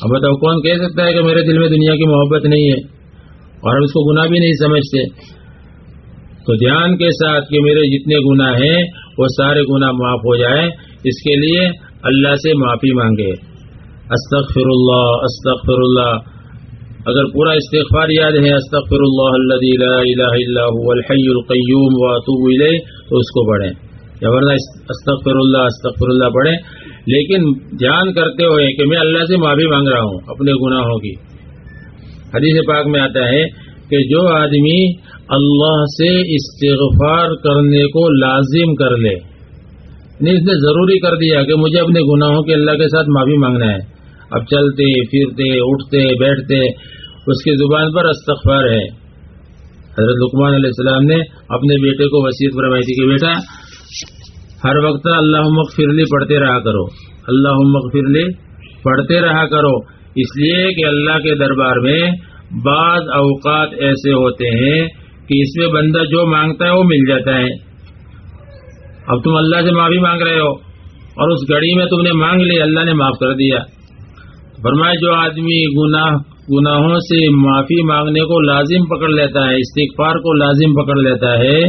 اب بتاؤ، کون کہہ سکتا ہے کہ میرے دل میں دنیا کی محبت نہیں ہے؟ اور ہم اس کو گناہ بھی نہیں سمجھتے۔ تو دھیان کے ساتھ کہ میرے جتنے گناہ ہیں، وہ سارے گناہ معاف ہو جائے اس کے لیے اللہ سے معافی مانگے۔ استغفر اللہ استغفر اللہ اگر پورا استغفار یاد ہے استغفر اللہ لا الہ الا هو الحی القیوم، واتوب الیہ، تو اس کو پڑھیں۔ یا ورنہ استغفر اللہ استغفر اللہ پڑھیں۔ لیکن جان کرتے ہوئے کہ میں اللہ سے معافی مانگ رہا ہوں، اپنے گناہوں کی۔ حدیث پاک میں آتا ہے کہ جو آدمی اللہ سے استغفار کرنے کو لازم کر لے اس نے ضروری کر دیا کہ مجھے اپنے گناہوں کے اللہ کے ساتھ معافی مانگنا ہے۔ اب چلتے، پھرتے، اٹھتے، بیٹھتے، اس کی زبان پر استغفار ہے۔ حضرت لکمان علیہ السلام نے اپنے بیٹے کو وسیعت فرمائی تھی کہ بیٹا ہر وقت اللہ مغفرلی پڑھتے رہا کرو۔ اللہ مغفرلی پڑھتے رہا کرو۔ اس لیے کہ اللہ کے دربار میں بعض اوقات ایسے ہوتے ہیں کہ اس میں بندہ جو مانگتا ہے وہ مل جاتا ہے۔ اب تم اللہ سے معافی مانگ رہے ہو اور اس گھڑی میں تم نے مانگ لی، اللہ نے معاف کر دیا۔ فرمائے جو آدمی گناہ، گناہوں سے معافی مانگنے کو لازم پکڑ لیتا ہے، استغفار کو لازم پکڑ لیتا ہے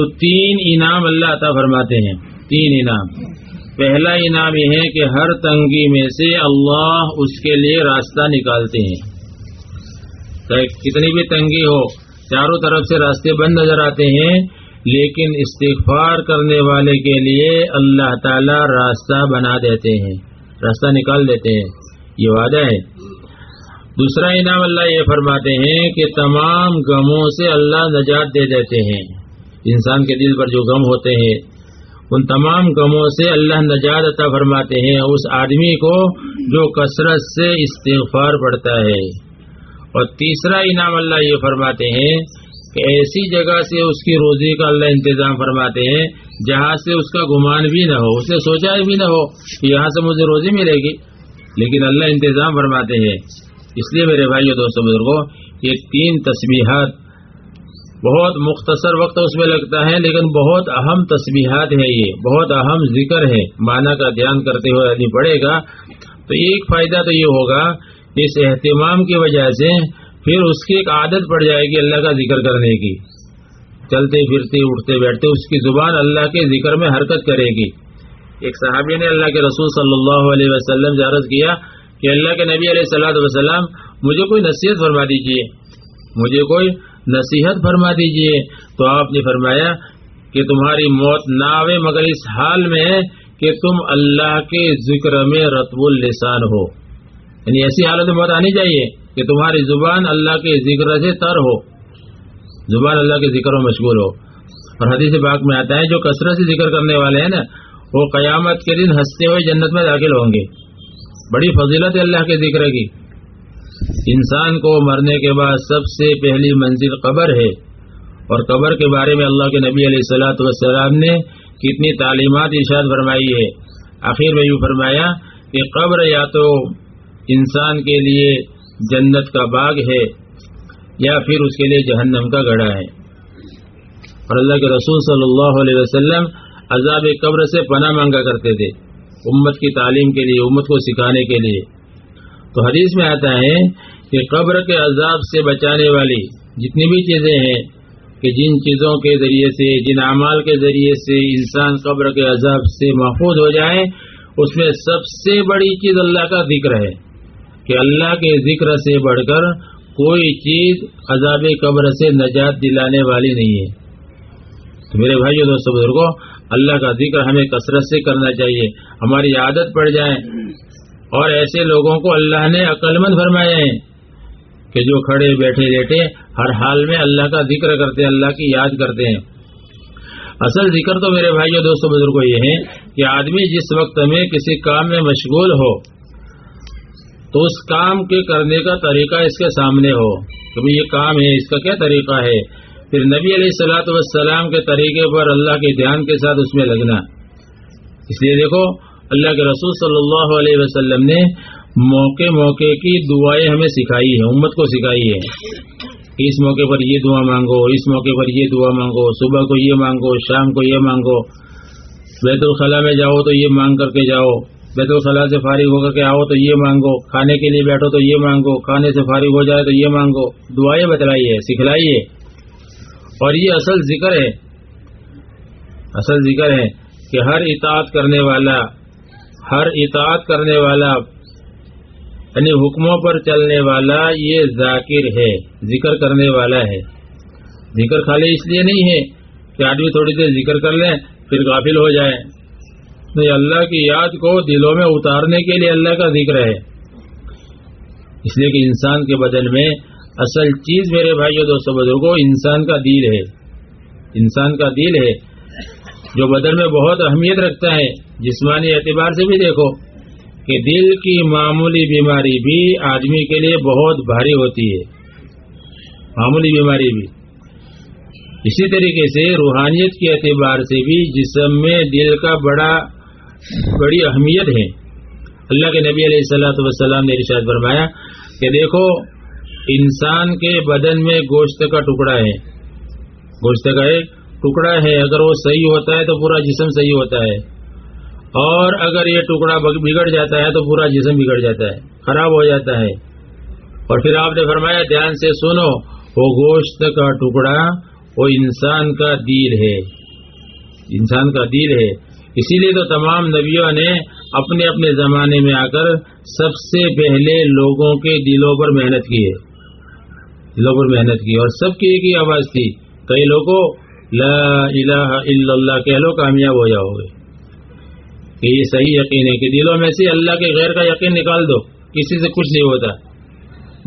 تو تین انعام اللہ عطا فرماتے ہیں۔ تین انعام۔ پہلا انعام یہ ہے کہ ہر تنگی میں سے اللہ اس کے لیے راستہ نکالتے ہیں۔ کتنی بھی تنگی ہو، چاروں طرف سے راستے بند نظر آتے ہیں، لیکن استغفار کرنے والے کے لیے اللہ تعالی راستہ بنا دیتے ہیں، راستہ نکال دیتے ہیں۔ یہ وعدہ ہے۔ دوسرا انعام اللہ یہ فرماتے ہیں کہ تمام غموں سے اللہ نجات دے دیتے ہیں۔ انسان کے دل پر جو غم ہوتے ہیں، ان تمام غموں سے اللہ نجات عطا فرماتے ہیں اس آدمی کو جو کثرت سے استغفار پڑتا ہے۔ اور تیسرا انعام اللہ یہ فرماتے ہیں کہ ایسی جگہ سے اس کی روزی کا اللہ انتظام فرماتے ہیں، جہاں سے اس کا گمان بھی نہ ہو، اسے سوچا بھی نہ ہو کہ یہاں سے مجھے روزی ملے گی۔ لیکن اللہ انتظام فرماتے ہیں۔ اس لیے میرے بھائی دوستوں بزرگوں یہ تین تصویرات بہت مختصر وقت اس میں لگتا ہے، لیکن بہت اہم تصویرات ہے یہ، بہت اہم ذکر ہے معنی کا دھیان کرتے ہوئے آدمی پڑے گا۔ تو ایک فائدہ تو یہ ہوگا، اس اہتمام کی وجہ سے پھر اس کی ایک عادت پڑ جائے گی اللہ کا ذکر کرنے کی۔ چلتے، پھرتے، اٹھتے، بیٹھتے، اس کی زبان اللہ کے ذکر میں حرکت کرے گی۔ ایک صحابی نے اللہ کے رسول صلی اللہ علیہ وسلم سے عرض کیا کہ اللہ کے نبی علیہ صلاح وسلم مجھے کوئی نصیحت فرما دیجیے مجھے کوئی نصیحت فرما دیجیے۔ تو آپ نے فرمایا کہ تمہاری موت نہ آوے مگر اس حال میں ہے کہ تم اللہ کے ذکر میں رتب السان ہو۔ یعنی ایسی حالت موت آنی چاہیے کہ تمہاری زبان اللہ کے ذکر سے تر ہو۔ زبان اللہ کے ذکر و مشغول ہو۔ اور حدیث باغ میں آتا ہے، جو کثرت سے ذکر کرنے والے ہیں نا، وہ قیامت کے دن ہنستے ہوئے جنت میں داخل ہوں گے۔ بڑی فضیلت ہے اللہ کے ذکر کی۔ انسان کو مرنے کے بعد سب سے پہلی منزل قبر ہے۔ اور قبر کے بارے میں اللہ کے نبی علیہ السلاۃ والسلام نے کتنی تعلیمات ارشاد فرمائی ہے۔ آخر میں یوں فرمایا کہ قبر یا تو انسان کے لیے جنت کا باغ ہے یا پھر اس کے لیے جہنم کا گڑھا ہے۔ اور اللہ کے رسول صلی اللہ علیہ وسلم عذاب قبر سے پناہ مانگا کرتے تھے۔ امت کی تعلیم کے لیے، امت کو سکھانے کے لیے۔ تو حدیث میں آتا ہے کہ قبر کے عذاب سے بچانے والی جتنی بھی چیزیں ہیں کہ جن چیزوں کے ذریعے سے، جن اعمال کے ذریعے سے انسان قبر کے عذاب سے محفوظ ہو جائے، اس میں سب سے بڑی چیز اللہ کا ذکر ہے کہ اللہ کے ذکر سے بڑھ کر کوئی چیز عذاب قبر سے نجات دلانے والی نہیں ہے۔ تو میرے بھائی دوستوں بزرگوں اللہ کا ذکر ہمیں کثرت سے کرنا چاہیے۔ ہماری عادت پڑ جائے اور ایسے لوگوں کو اللہ نے عقل مند فرمایا ہے کہ جو کھڑے بیٹھے لیٹے ہر حال میں اللہ کا ذکر کرتے ہیں، اللہ کی یاد کرتے ہیں۔ اصل ذکر تو میرے بھائی اور دوستوں بزرگوں یہ ہے کہ آدمی جس وقت میں کسی کام میں مشغول ہو، تو اس کام کے کرنے کا طریقہ اس کے سامنے ہو۔ کہ یہ کام ہے، اس کا کیا طریقہ ہے؟ پھر نبی علیہ السلاۃ والسلام کے طریقے پر اللہ کے دھیان کے ساتھ اس میں لگنا۔ اس لیے دیکھو اللہ کے رسول صلی اللہ علیہ وسلم نے موقع موقع کی دعائیں ہمیں سکھائی ہیں، امت کو سکھائی ہے اس موقع پر یہ دعا مانگو، اس موقع پر یہ دعا مانگو، صبح کو یہ مانگو، شام کو یہ مانگو۔ بیت الخلاء میں جاؤ تو یہ مانگ کر کے جاؤ۔ بیت الخلاء سے فارغ ہو کر کے آؤ تو یہ مانگو۔ کھانے کے لیے بیٹھو تو یہ مانگو۔ کھانے سے فارغ ہو جائے تو یہ مانگو۔ دعائیں بتلائیے سکھلائیے اور یہ اصل ذکر ہے۔ اصل ذکر ہے کہ ہر اطاعت کرنے والا ہر اطاعت کرنے والا یعنی حکموں پر چلنے والا یہ ذاکر ہے، ذکر کرنے والا ہے۔ ذکر خالی اس لیے نہیں ہے کہ آدمی تھوڑی دیر ذکر کر لیں، پھر غافل ہو جائے نہیں، اللہ کی یاد کو دلوں میں اتارنے کے لیے اللہ کا ذکر ہے۔ اس لیے کہ انسان کے بدن میں اصل چیز میرے بھائی دوستوں بزرگوں انسان کا دل ہے۔ انسان کا دل ہے۔ جو بدن میں بہت اہمیت رکھتا ہے، جسمانی اعتبار سے بھی دیکھو کہ دل کی معمولی بیماری بھی آدمی کے لیے بہت بھاری ہوتی ہے۔ معمولی بیماری بھی۔ اسی طریقے سے روحانیت کے اعتبار سے بھی جسم میں دل کا بڑا، بڑی اہمیت ہے۔ اللہ کے نبی علیہ السلاۃ وسلام نے ارشاد فرمایا کہ دیکھو، انسان کے بدن میں گوشت کا ٹکڑا ہے۔ گوشت کا ایک ٹکڑا ہے، اگر وہ صحیح ہوتا ہے تو پورا جسم صحیح ہوتا ہے۔ اور اگر یہ ٹکڑا بگڑ جاتا ہے تو پورا جسم بگڑ جاتا ہے، خراب ہو جاتا ہے۔ اور پھر آپ نے فرمایا، دھیان سے سنو، وہ گوشت کا ٹکڑا، وہ انسان کا دل ہے۔ انسان کا دل ہے۔ اسی لیے تو تمام نبیوں نے اپنے اپنے زمانے میں آ کر سب سے پہلے لوگوں کے دلوں پر محنت کی ہے۔ دلوں پر محنت کی، اور سب کی ایک ہی آواز تھی۔ کئی لوگوں لا الہ الا اللہ کہہ لو کامیاب ہو جاؤ گے۔ کہ یہ صحیح یقین ہے کہ دلوں میں سے اللہ کے غیر کا یقین نکال دو، کسی سے کچھ نہیں ہوتا۔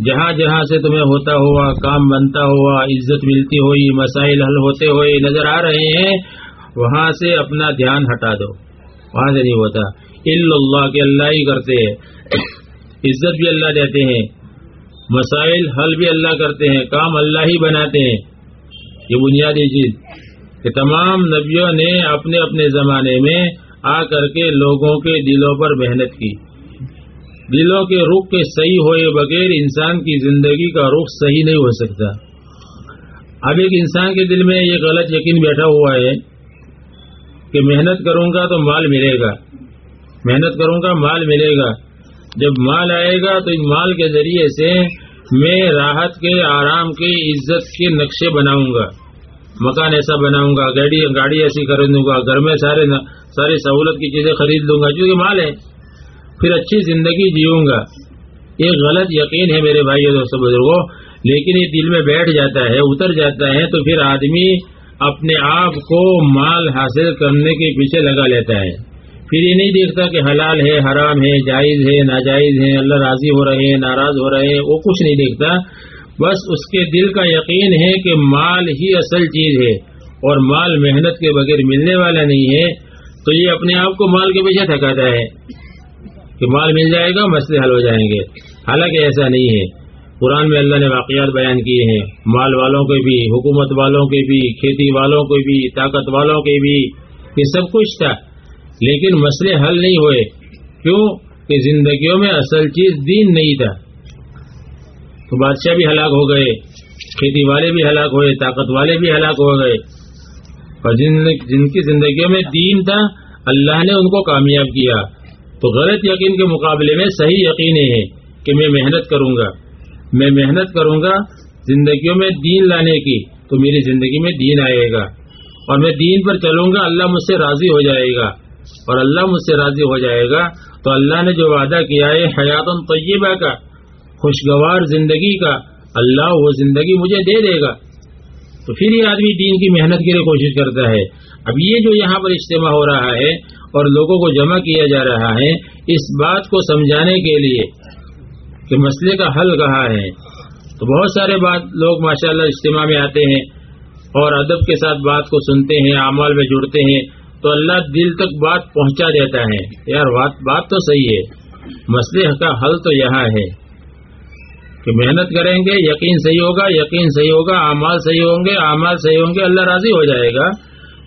جہاں جہاں سے تمہیں ہوتا ہوا، کام بنتا ہوا، عزت ملتی ہوئی، مسائل حل ہوتے ہوئے نظر آ رہے ہیں، وہاں سے اپنا دھیان ہٹا دو۔ وہاں سے نہیں ہوتا۔ اللہ کے اللہ ہی کرتے ہیں۔ عزت بھی اللہ دیتے ہیں۔ مسائل حل بھی اللہ کرتے ہیں۔ کام اللہ ہی بناتے ہیں۔ یہ بنیادی چیز۔ کہ تمام نبیوں نے اپنے اپنے زمانے میں آ کر کے لوگوں کے دلوں پر محنت کی۔ دلوں کے رخ کے صحیح ہوئے بغیر انسان کی زندگی کا رخ صحیح نہیں ہو سکتا۔ اب ایک انسان کے دل میں یہ غلط یقین بیٹھا ہوا ہے کہ محنت کروں گا تو مال ملے گا۔ محنت کروں گا، مال ملے گا۔ جب مال آئے گا تو اس مال کے ذریعے سے میں راحت کے، آرام کے، عزت کے نقشے بناؤں گا۔ مکان ایسا بناؤں گا، گاڑی گاڑی ایسی خریدوں گا، گھر میں سارے ساری سہولت کی چیزیں خرید لوں گا کیونکہ مال ہے، پھر اچھی زندگی جیوں گا۔ یہ غلط یقین ہے میرے بھائی دوستوں بزرگوں لیکن یہ دل میں بیٹھ جاتا ہے، اتر جاتا ہے، تو پھر آدمی اپنے آپ کو مال حاصل کرنے کے پیچھے لگا لیتا ہے۔ پھر یہ نہیں دیکھتا کہ حلال ہے، حرام ہے، جائز ہے، ناجائز ہے، اللہ راضی ہو رہے ہیں، ناراض ہو رہے ہیں، وہ کچھ نہیں دیکھتا۔ بس اس کے دل کا یقین ہے کہ مال ہی اصل چیز ہے اور مال محنت کے بغیر ملنے والا نہیں ہے، تو یہ اپنے آپ کو مال کے پیچھے تھکاتا ہے۔ کہ مال مل جائے گا، مسئلے حل ہو جائیں گے۔ حالانکہ ایسا نہیں ہے۔ قرآن میں اللہ نے واقعات بیان کیے ہیں۔ مال والوں کے بھی، حکومت والوں کے بھی، کھیتی والوں کے بھی، طاقت والوں کے بھی، یہ سب کچھ تھا۔ لیکن مسئلے حل نہیں ہوئے۔ کیوں؟ کہ زندگیوں میں اصل چیز دین نہیں تھا۔ تو بادشاہ بھی ہلاک ہو گئے، کھیتی والے بھی ہلاک ہوئے، طاقت والے بھی ہلاک ہو گئے۔ اور جن جن کی زندگیوں میں دین تھا، اللہ نے ان کو کامیاب کیا۔ تو غلط یقین کے مقابلے میں صحیح یقین ہے کہ میں محنت کروں گا۔ میں محنت کروں گا زندگیوں میں دین لانے کی، تو میری زندگی میں دین آئے گا۔ اور میں دین پر چلوں گا، اللہ مجھ سے راضی ہو جائے گا۔ اور اللہ مجھ سے راضی ہو جائے گا، تو اللہ نے جو وعدہ کیا ہے حیات طیبہ کا خوشگوار زندگی کا، اللہ وہ زندگی مجھے دے دے گا۔ تو پھر یہ آدمی دین کی محنت کے لیے کوشش کرتا ہے۔ اب یہ جو یہاں پر اجتماع ہو رہا ہے اور لوگوں کو جمع کیا جا رہا ہے، اس بات کو سمجھانے کے لیے کہ مسئلے کا حل کہا ہے۔ تو بہت سارے بات لوگ ماشاءاللہ اجتماع میں آتے ہیں اور ادب کے ساتھ بات کو سنتے ہیں، اعمال میں جڑتے ہیں۔ تو اللہ دل تک بات پہنچا دیتا ہے۔ یار، بات بات تو صحیح ہے۔ مسئلے کا حل تو یہاں ہے۔ کہ محنت کریں گے، یقین صحیح ہوگا، یقین صحیح ہوگا، اعمال صحیح ہوں گے، اعمال صحیح ہوں گے، اللہ راضی ہو جائے گا۔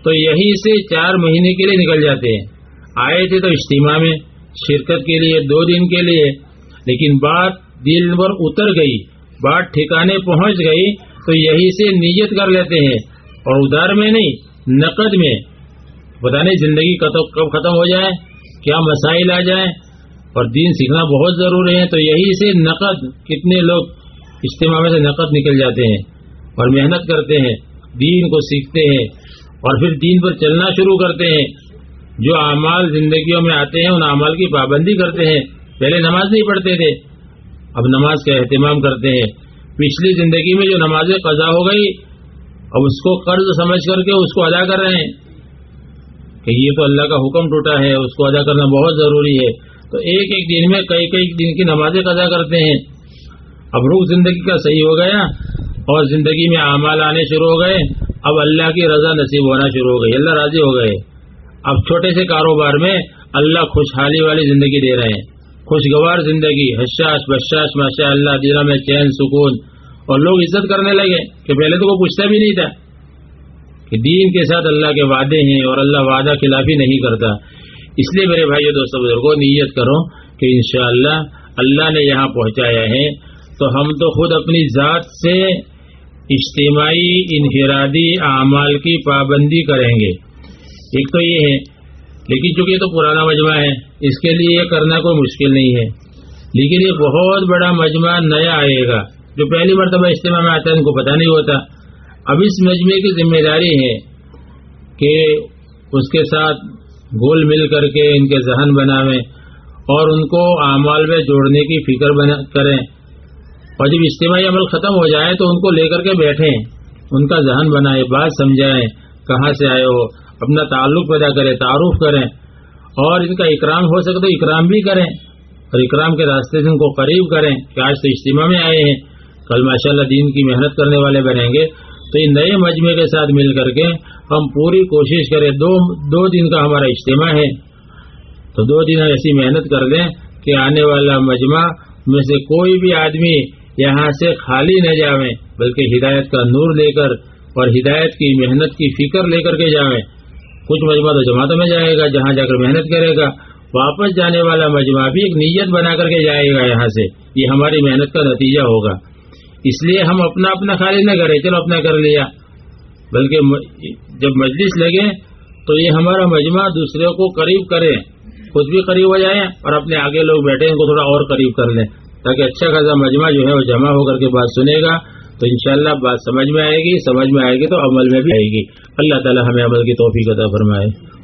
تو یہی سے چار مہینے کے لیے نکل جاتے ہیں۔ آئے تھے تو اجتماع میں، شرکت کے لیے، دو دن کے لیے۔ لیکن بات دل پر اتر گئی، بات ٹھکانے پہنچ گئی۔ تو یہی سے نیت کر لیتے ہیں۔ اور ادھار میں نہیں، نقد میں۔ پتا نہیں زندگی کب ختم ہو جائے، کیا مسائل آ جائیں۔ اور دین سیکھنا بہت ضروری ہے، تو یہی سے نقد، کتنے لوگ اجتماع میں سے نقد نکل جاتے ہیں اور محنت کرتے ہیں، دین کو سیکھتے ہیں اور پھر دین پر چلنا شروع کرتے ہیں۔ جو اعمال زندگیوں میں آتے ہیں، ان اعمال کی پابندی کرتے ہیں۔ پہلے نماز نہیں پڑھتے تھے، اب نماز کا اہتمام کرتے ہیں۔ پچھلی زندگی میں جو نمازیں قضا ہو گئی، اب اس کو قرض سمجھ کر کے اس کو ادا کر رہے ہیں۔ کہ یہ تو اللہ کا حکم ٹوٹا ہے، اس کو ادا کرنا بہت ضروری ہے۔ تو ایک ایک دن میں کئی کئی دن کی نمازیں ادا کرتے ہیں۔ اب روح زندگی کا صحیح ہو گیا اور زندگی میں اعمال آنے شروع ہو گئے۔ اب اللہ کی رضا نصیب ہونا شروع ہو گئی، اللہ راضی ہو گئے۔ اب چھوٹے سے کاروبار میں اللہ خوشحالی والی زندگی دے رہے ہیں۔ خوشگوار زندگی حشاش بشاش ماشاء اللہ دلوں میں چین، سکون۔ اور لوگ عزت کرنے لگے کہ پہلے تو وہ پوچھتا بھی نہیں تھا کہ دین کے ساتھ اللہ کے وعدے ہیں اور اللہ وعدہ خلافی نہیں کرتا۔ اس لیے میرے بھائی دوستوں بزرگوں نیت کرو کہ انشاءاللہ اللہ نے یہاں پہنچایا ہے۔ تو ہم تو خود اپنی ذات سے اجتماعی انفرادی اعمال کی پابندی کریں گے۔ ایک تو یہ ہے، لیکن چونکہ یہ تو پرانا مجمع ہے، اس کے لیے یہ کرنا کوئی مشکل نہیں ہے۔ لیکن یہ بہت بڑا مجمع نیا آئے گا۔ جو پہلی مرتبہ اجتماع میں آتا ہے، ان کو پتہ نہیں ہوتا۔ اب اس مجمع کی ذمہ داری ہے کہ اس کے ساتھ گول مل کر کے ان کے ذہن بناویں اور ان کو اعمال میں جوڑنے کی فکر بنا کریں۔ اور جب اجتماعی عمل ختم ہو جائے تو ان کو لے کر کے بیٹھیں۔ ان کا ذہن بنائیں بات سمجھائیں، کہاں سے آئے ہو، اپنا تعلق پیدا کریں، تعارف کریں۔ اور ان کا اکرام ہو سکے تو اکرام بھی کریں۔ اور اکرام کے راستے سے ان کو قریب کریں کہ آج تو اجتماع میں آئے ہیں، کل ماشاءاللہ دین کی محنت کرنے والے بنیں گے۔ تو ان نئے مجمع کے ساتھ مل کر کے ہم پوری کوشش کریں، دو دو دن کا ہمارا اجتماع ہے۔ تو دو دن ایسی محنت کر لیں کہ آنے والا مجمع میں سے کوئی بھی آدمی یہاں سے خالی نہ جاویں بلکہ ہدایت کا نور لے کر اور ہدایت کی، محنت کی فکر لے کر کے جاویں کچھ مجمع تو جماعتوں میں جائے گا، جہاں جا کر محنت کرے گا۔ واپس جانے والا مجمع بھی ایک نیت بنا کر کے جائے گا یہاں سے۔ یہ ہماری محنت کا نتیجہ ہوگا۔ اس لیے ہم اپنا اپنا خالی نہ کریں، چلو اپنا کر لیا۔ بلکہ جب مجلس لگے تو یہ ہمارا مجمع دوسرے کو قریب کرے، خود بھی قریب ہو جائیں اور اپنے آگے لوگ بیٹھے ان کو تھوڑا اور قریب کر لیں۔ تاکہ اچھا خاصا مجمع جو ہے وہ جمع ہو کر کے بات سنے گا۔ تو انشاءاللہ بات سمجھ میں آئے گی، سمجھ میں آئے گی تو عمل میں بھی آئے گی۔ اللہ تعالی ہمیں عمل کی توفیق عطا فرمائے۔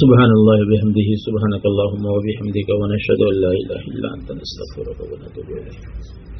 سبحان اللہ بحمدہ سبحانک اللہم و بحمدک و نشهد ان لا الہ الا انت، نستغفرک و نتوب الیک۔